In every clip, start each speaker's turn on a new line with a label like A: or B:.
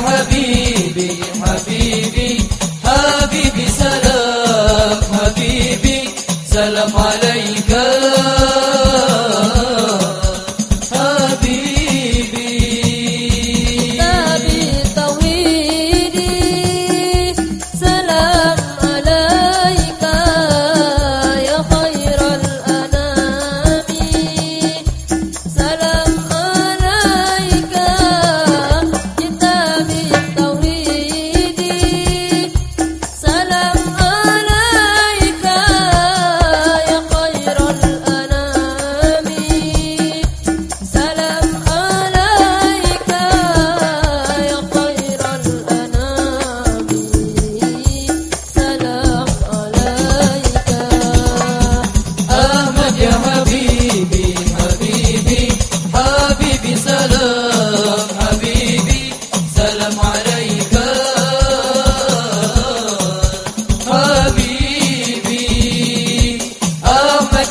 A: مدينة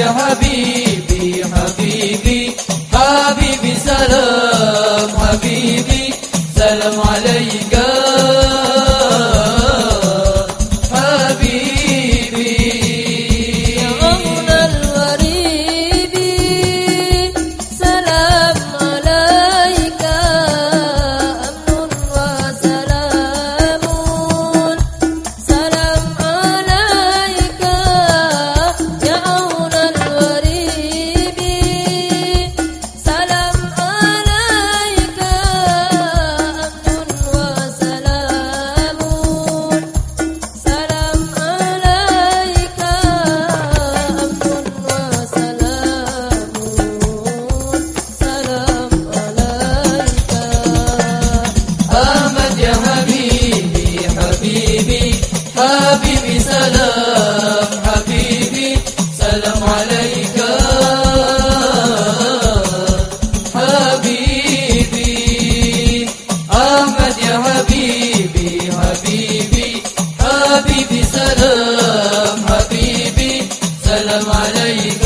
A: I'm happy. حبيبي سلام حبيبي سلام عليك. حبيبي أحمد يا حبيبي حبيبي حبيبي سلام حبيبي سلام عليك.